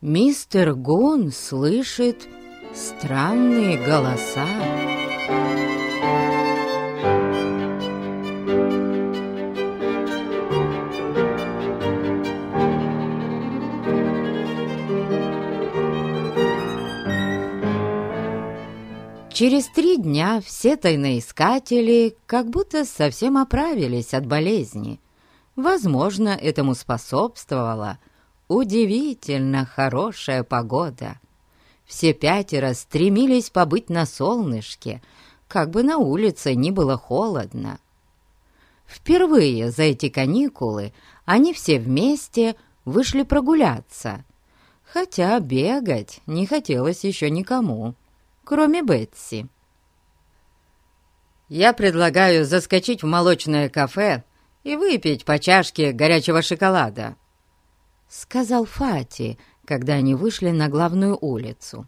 мистер Гун слышит странные голоса. Через три дня все тайноискатели как будто совсем оправились от болезни. Возможно, этому способствовала удивительно хорошая погода. Все пятеро стремились побыть на солнышке, как бы на улице не было холодно. Впервые за эти каникулы они все вместе вышли прогуляться, хотя бегать не хотелось еще никому кроме Бетси. «Я предлагаю заскочить в молочное кафе и выпить по чашке горячего шоколада», — сказал Фати, когда они вышли на главную улицу.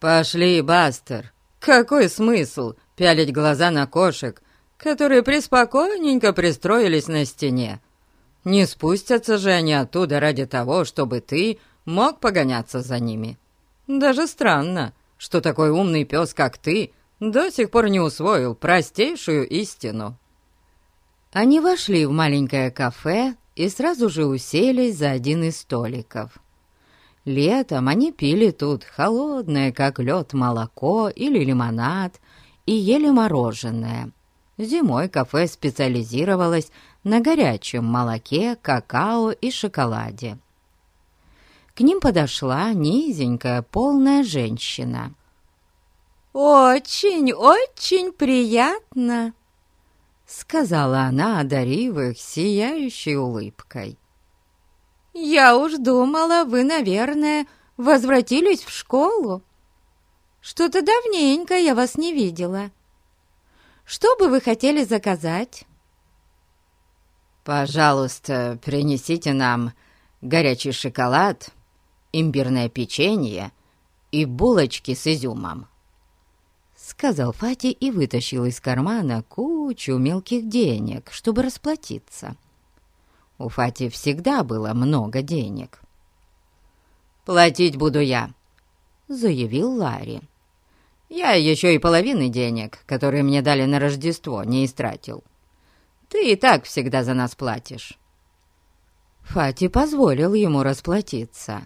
«Пошли, Бастер. Какой смысл пялить глаза на кошек, которые преспокойненько пристроились на стене? Не спустятся же они оттуда ради того, чтобы ты мог погоняться за ними. Даже странно, что такой умный пес, как ты, до сих пор не усвоил простейшую истину». Они вошли в маленькое кафе и сразу же уселись за один из столиков. Летом они пили тут холодное, как лед, молоко или лимонад и ели мороженое. Зимой кафе специализировалось на горячем молоке, какао и шоколаде. К ним подошла низенькая, полная женщина. «Очень, очень приятно!» Сказала она, одарив их сияющей улыбкой. «Я уж думала, вы, наверное, возвратились в школу. Что-то давненько я вас не видела. Что бы вы хотели заказать?» «Пожалуйста, принесите нам горячий шоколад имбирное печенье и булочки с изюмом», — сказал Фати и вытащил из кармана кучу мелких денег, чтобы расплатиться. У Фати всегда было много денег. «Платить буду я», — заявил Ларри. «Я еще и половины денег, которые мне дали на Рождество, не истратил. Ты и так всегда за нас платишь». Фати позволил ему расплатиться.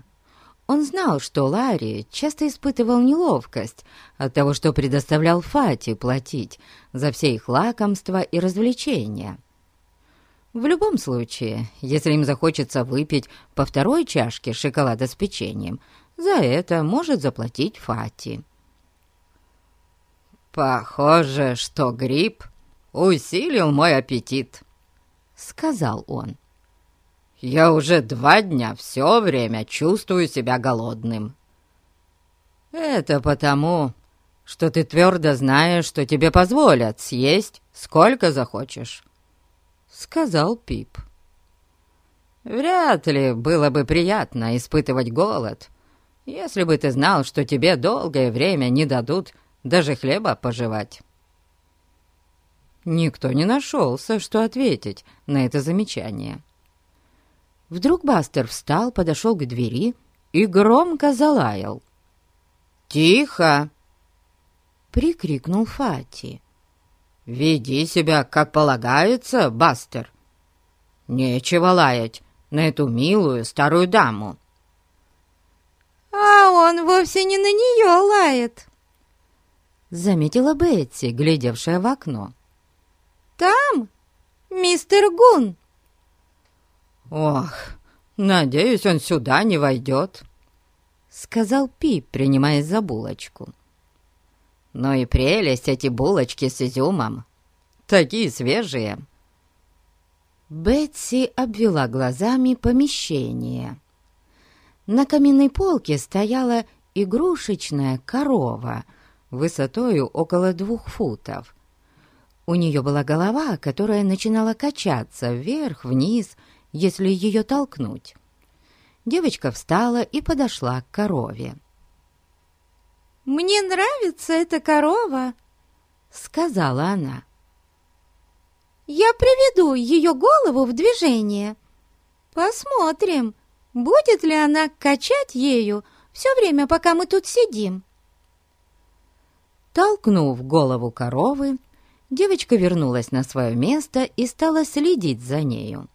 Он знал, что Ларри часто испытывал неловкость от того, что предоставлял Фати платить за все их лакомства и развлечения. В любом случае, если им захочется выпить по второй чашке шоколада с печеньем, за это может заплатить Фати. «Похоже, что грипп усилил мой аппетит», — сказал он. Я уже два дня все время чувствую себя голодным. Это потому, что ты твердо знаешь, что тебе позволят съесть сколько захочешь, — сказал Пип. Вряд ли было бы приятно испытывать голод, если бы ты знал, что тебе долгое время не дадут даже хлеба пожевать. Никто не нашелся, что ответить на это замечание. — Вдруг Бастер встал, подошел к двери и громко залаял. «Тихо!» — прикрикнул Фати. «Веди себя, как полагается, Бастер. Нечего лаять на эту милую старую даму». «А он вовсе не на нее лает», — заметила Бетси, глядевшая в окно. «Там мистер Гун». «Ох, надеюсь, он сюда не войдет», — сказал Пип, принимаясь за булочку. «Ну и прелесть эти булочки с изюмом. Такие свежие». Бетси обвела глазами помещение. На каминной полке стояла игрушечная корова высотою около двух футов. У нее была голова, которая начинала качаться вверх-вниз если ее толкнуть. Девочка встала и подошла к корове. «Мне нравится эта корова», — сказала она. «Я приведу ее голову в движение. Посмотрим, будет ли она качать ею все время, пока мы тут сидим?» Толкнув голову коровы, девочка вернулась на свое место и стала следить за нею.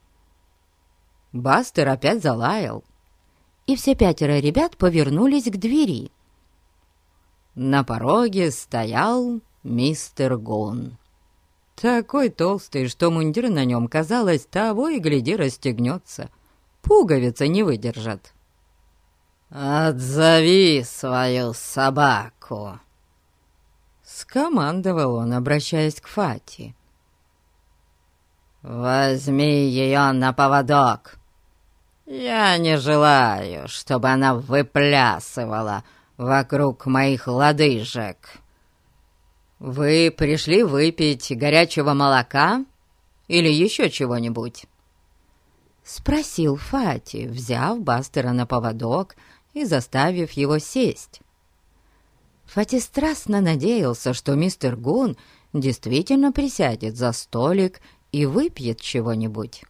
Бастер опять залаял, и все пятеро ребят повернулись к двери. На пороге стоял мистер Гон. Такой толстый, что мундир на нем, казалось, того и гляди расстегнется. Пуговицы не выдержат. «Отзови свою собаку!» Скомандовал он, обращаясь к Фати. «Возьми ее на поводок. Я не желаю, чтобы она выплясывала вокруг моих лодыжек». «Вы пришли выпить горячего молока или еще чего-нибудь?» Спросил Фати, взяв Бастера на поводок и заставив его сесть. Фати страстно надеялся, что мистер Гун действительно присядет за столик и выпьет чего-нибудь.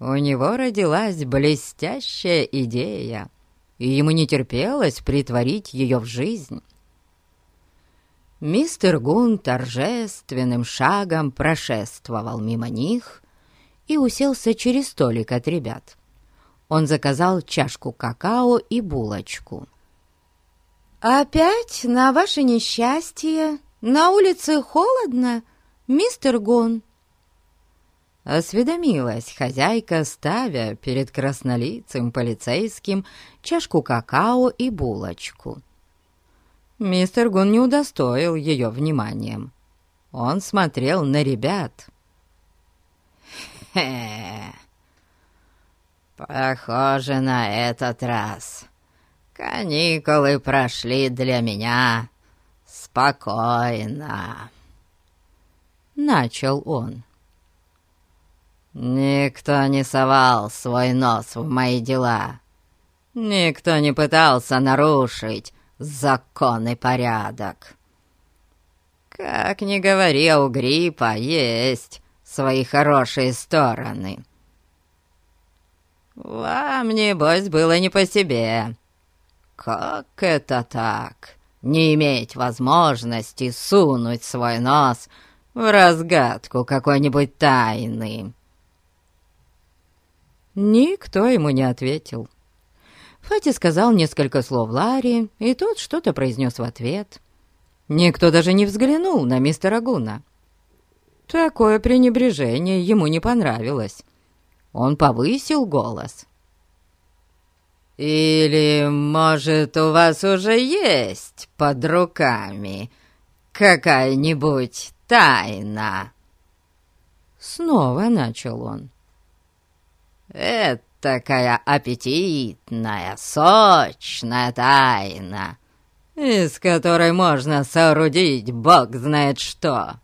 У него родилась блестящая идея, и ему не терпелось притворить ее в жизнь. Мистер Гун торжественным шагом прошествовал мимо них и уселся через столик от ребят. Он заказал чашку какао и булочку. «Опять на ваше несчастье? На улице холодно, мистер Гун?» Осведомилась хозяйка, ставя перед краснолицым полицейским чашку какао и булочку. Мистер Гун не удостоил ее вниманием. Он смотрел на ребят. «Хе, похоже на этот раз. Каникулы прошли для меня спокойно», — начал он. «Никто не совал свой нос в мои дела. Никто не пытался нарушить закон и порядок. Как ни говори, у гриппа есть свои хорошие стороны. Вам, небось, было не по себе. Как это так? Не иметь возможности сунуть свой нос в разгадку какой-нибудь тайны. Никто ему не ответил. Фати сказал несколько слов Ларри, и тот что-то произнес в ответ. Никто даже не взглянул на мистера Гуна. Такое пренебрежение ему не понравилось. Он повысил голос. «Или, может, у вас уже есть под руками какая-нибудь тайна?» Снова начал он. «Это такая аппетитная, сочная тайна, из которой можно соорудить бог знает что».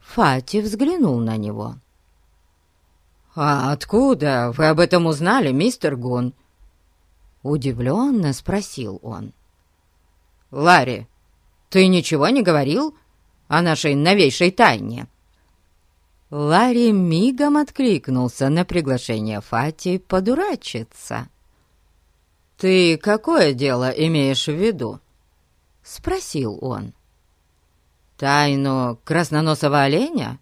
Фати взглянул на него. «А откуда вы об этом узнали, мистер Гун?» Удивленно спросил он. «Ларри, ты ничего не говорил о нашей новейшей тайне?» Ларри мигом откликнулся на приглашение Фати подурачиться. «Ты какое дело имеешь в виду?» — спросил он. «Тайну красноносого оленя?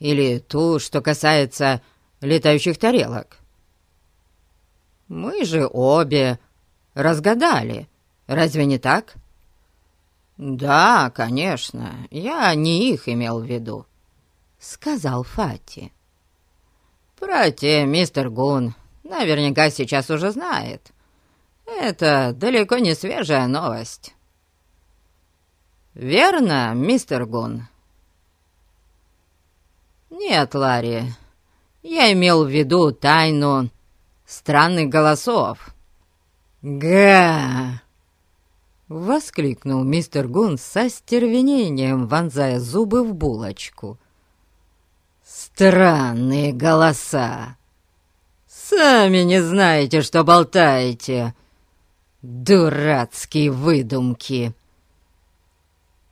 Или ту, что касается летающих тарелок?» «Мы же обе разгадали, разве не так?» «Да, конечно, я не их имел в виду. — сказал Фати. «Про те мистер Гун наверняка сейчас уже знает. Это далеко не свежая новость». «Верно, мистер Гун?» «Нет, Ларри, я имел в виду тайну странных голосов». «Га!» — воскликнул мистер Гун со стервенением, вонзая зубы в булочку. Странные голоса. Сами не знаете, что болтаете. Дурацкие выдумки.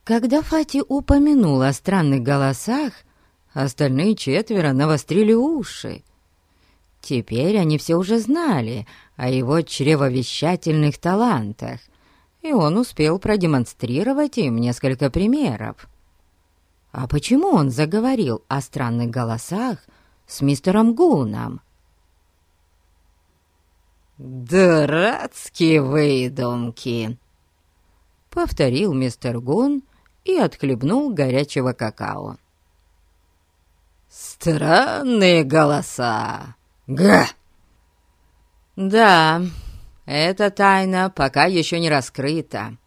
Когда Фати упомянул о странных голосах, остальные четверо навострили уши. Теперь они все уже знали о его чревовещательных талантах, и он успел продемонстрировать им несколько примеров. А почему он заговорил о странных голосах с мистером Гуном? «Дурацкие выдумки!» — повторил мистер Гун и отхлебнул горячего какао. «Странные голоса! Га!» «Да, эта тайна пока еще не раскрыта,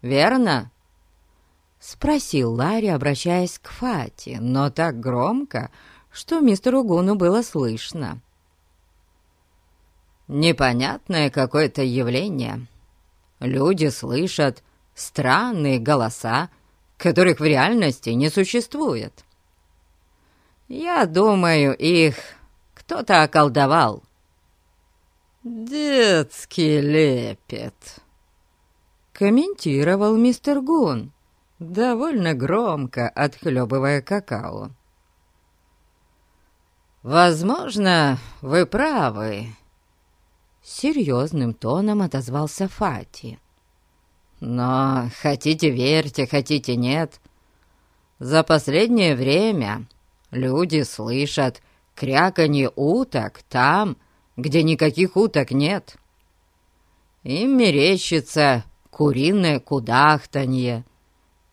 верно?» Спросил Ларри, обращаясь к Фати, но так громко, что мистеру Гуну было слышно. Непонятное какое-то явление. Люди слышат странные голоса, которых в реальности не существует. Я думаю, их кто-то околдовал. «Детский лепет», — комментировал мистер Гун, довольно громко отхлебывая какао. «Возможно, вы правы», Серьезным тоном отозвался Фати. «Но хотите верьте, хотите нет. За последнее время люди слышат кряканье уток там, где никаких уток нет. Им мерещится куриное кудахтанье,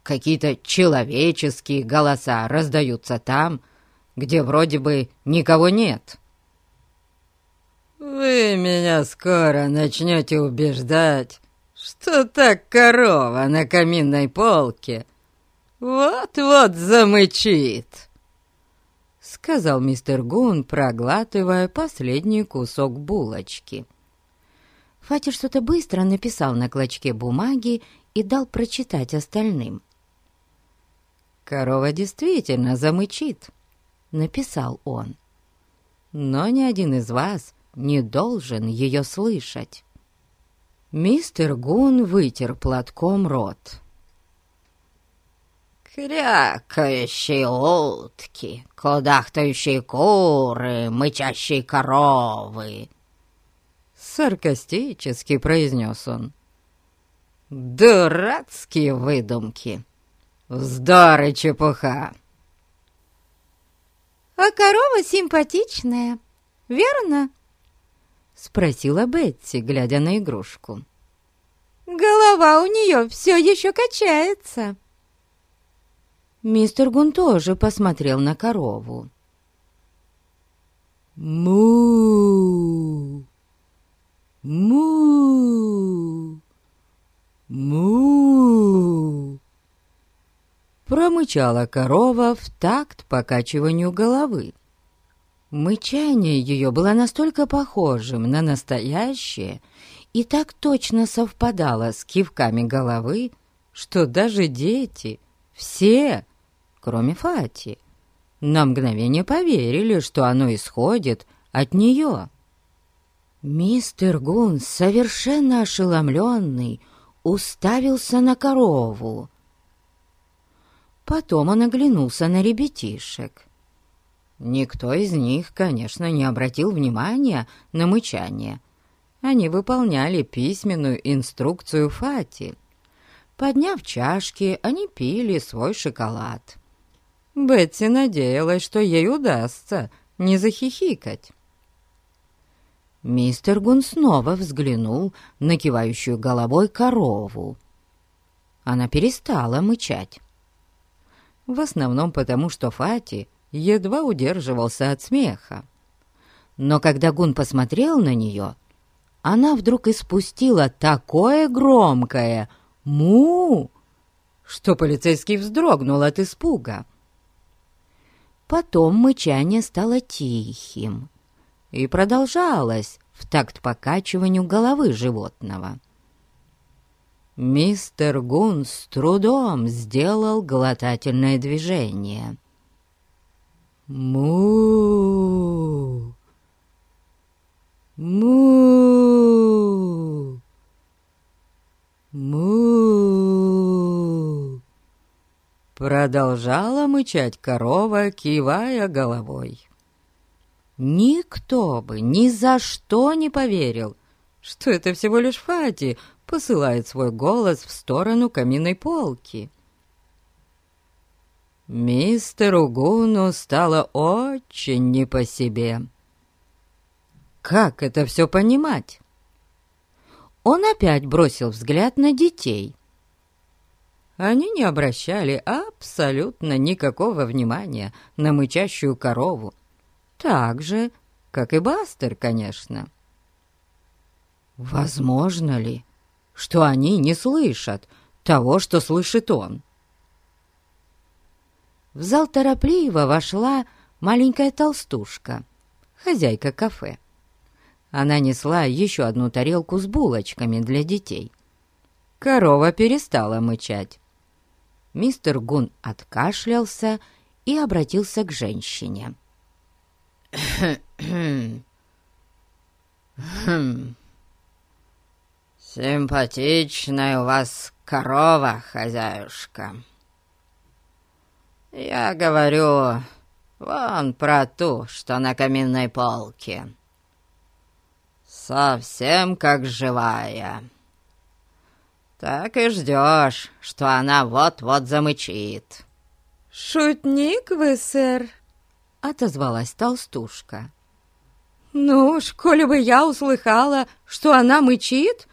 какие-то человеческие голоса раздаются там, где вроде бы никого нет». «Вы меня скоро начнете убеждать, что так корова на каминной полке вот-вот замычит», — сказал мистер Гун, проглатывая последний кусок булочки. Фати что-то быстро написал на клочке бумаги и дал прочитать остальным. «Корова действительно замычит», — написал он. «Но ни один из вас не должен ее слышать. Мистер Гун вытер платком рот. «Крякающие утки, кудахтающие куры, мычащие коровы!» Саркастически произнес он. «Дурацкие выдумки! Вздор и чепуха!» «А корова симпатичная, верно?» — спросила Бетти, глядя на игрушку. «Голова у нее все еще качается». Мистер Гун тоже посмотрел на корову. «Му! Му! Му!» Промычала корова в такт покачиванию головы. Мычание ее было настолько похожим на настоящее и так точно совпадало с кивками головы, что даже дети, все, кроме Фати, на мгновение поверили, что оно исходит от нее. Мистер Гун, совершенно ошеломленный, уставился на корову. Потом он оглянулся на ребятишек. Никто из них, конечно, не обратил внимания на мычание. Они выполняли письменную инструкцию Фати. Подняв чашки, они пили свой шоколад. Бетси надеялась, что ей удастся не захихикать. Мистер Гун снова взглянул на кивающую головой корову. Она перестала мычать. В основном потому, что Фати едва удерживался от смеха. Но когда Гун посмотрел на нее, она вдруг испустила такое громкое «му», что полицейский вздрогнул от испуга. Потом мычание стало тихим и продолжалось в такт покачиванию головы животного. Мистер Гун с трудом сделал глотательное движение — Му! Му! Му! Продолжала мычать корова, кивая головой. Никто бы ни за что не поверил, что это всего лишь Фати посылает свой голос в сторону каминной полки. Мистеру Гуну стало очень не по себе. Как это все понимать? Он опять бросил взгляд на детей. Они не обращали абсолютно никакого внимания на мычащую корову. Так же, как и Бастер, конечно. Возможно ли, что они не слышат того, что слышит он? В зал торопливо вошла маленькая толстушка, хозяйка кафе. Она несла еще одну тарелку с булочками для детей. Корова перестала мычать. Мистер Гун откашлялся и обратился к женщине. «Симпатичная у вас корова, хозяюшка», «Я говорю вон про ту, что на каминной полке. Совсем как живая. Так и ждешь, что она вот-вот замычит». «Шутник вы, сэр», — отозвалась толстушка. «Ну коли бы я услыхала, что она мычит,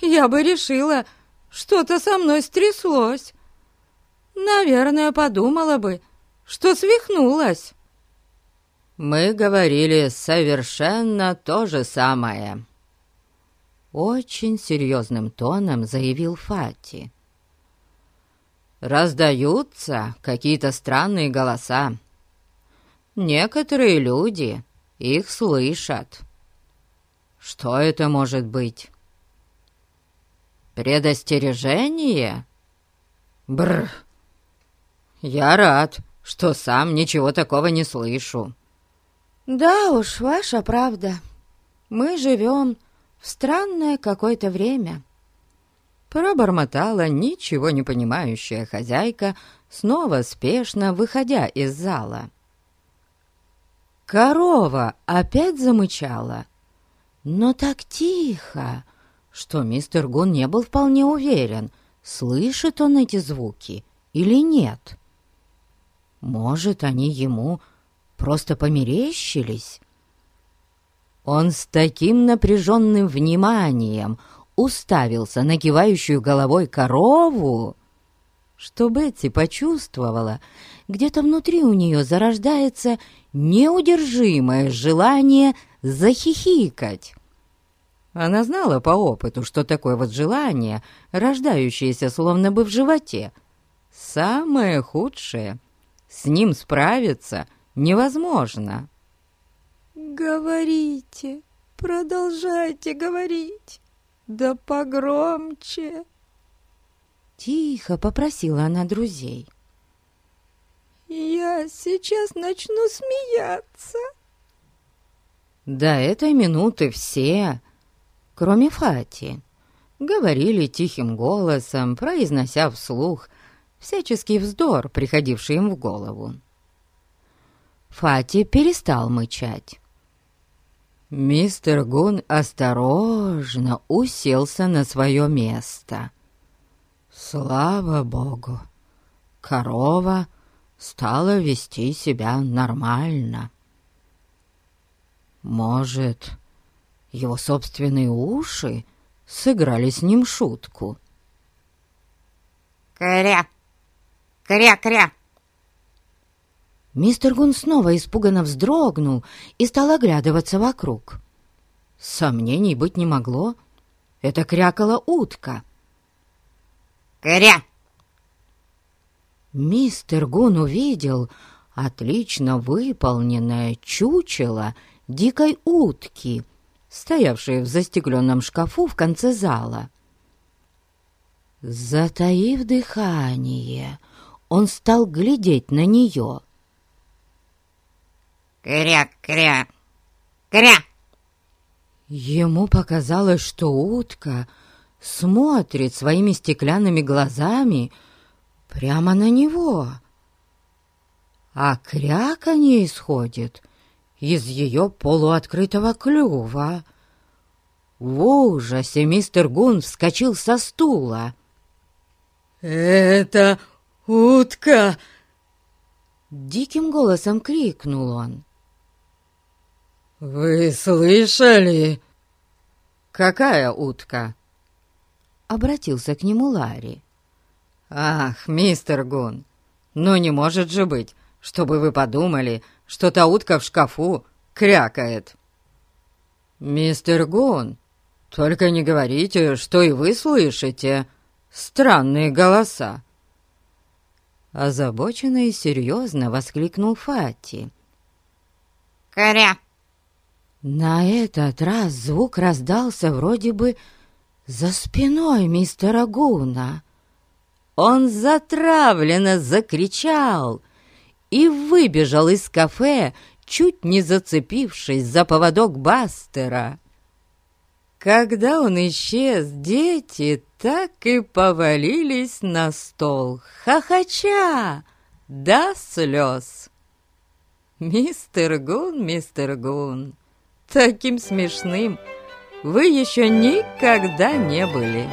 я бы решила, что-то со мной стряслось наверное, подумала бы, что свихнулась. Мы говорили совершенно то же самое. Очень серьезным тоном заявил Фати. Раздаются какие-то странные голоса. Некоторые люди их слышат. Что это может быть? Предостережение? Бррр! «Я рад, что сам ничего такого не слышу». «Да уж, ваша правда. Мы живем в странное какое-то время». Пробормотала ничего не понимающая хозяйка, снова спешно выходя из зала. Корова опять замычала, но так тихо, что мистер Гун не был вполне уверен, слышит он эти звуки или нет. Может, они ему просто померещились? Он с таким напряженным вниманием уставился на кивающую головой корову, что Бетси почувствовала, где-то внутри у нее зарождается неудержимое желание захихикать. Она знала по опыту, что такое вот желание, рождающееся словно бы в животе, самое худшее — с ним справиться невозможно. «Говорите, продолжайте говорить, да погромче!» Тихо попросила она друзей. «Я сейчас начну смеяться!» До этой минуты все, кроме Фати, говорили тихим голосом, произнося вслух всяческий вздор, приходивший им в голову. Фати перестал мычать. Мистер Гун осторожно уселся на свое место. Слава богу, корова стала вести себя нормально. Может, его собственные уши сыграли с ним шутку. «Кря!» Кря-кря!» Мистер Гун снова испуганно вздрогнул и стал оглядываться вокруг. Сомнений быть не могло. Это крякала утка. «Кря!» Мистер Гун увидел отлично выполненное чучело дикой утки, стоявшее в застекленном шкафу в конце зала. Затаив дыхание, он стал глядеть на нее. «Кря-кря! Кря!» Ему показалось, что утка смотрит своими стеклянными глазами прямо на него, а кряканье исходит из ее полуоткрытого клюва. В ужасе мистер Гун вскочил со стула. «Это утка!» Диким голосом крикнул он. «Вы слышали?» «Какая утка?» Обратился к нему Ларри. «Ах, мистер Гун, ну не может же быть, чтобы вы подумали, что та утка в шкафу крякает!» «Мистер Гун, только не говорите, что и вы слышите странные голоса!» Озабоченно и серьезно воскликнул Фати. «Кря!» На этот раз звук раздался вроде бы за спиной мистера Гуна. Он затравленно закричал и выбежал из кафе, чуть не зацепившись за поводок Бастера. Когда он исчез, дети так и повалились на стол, хохоча до слез. «Мистер Гун, мистер Гун, таким смешным вы еще никогда не были!»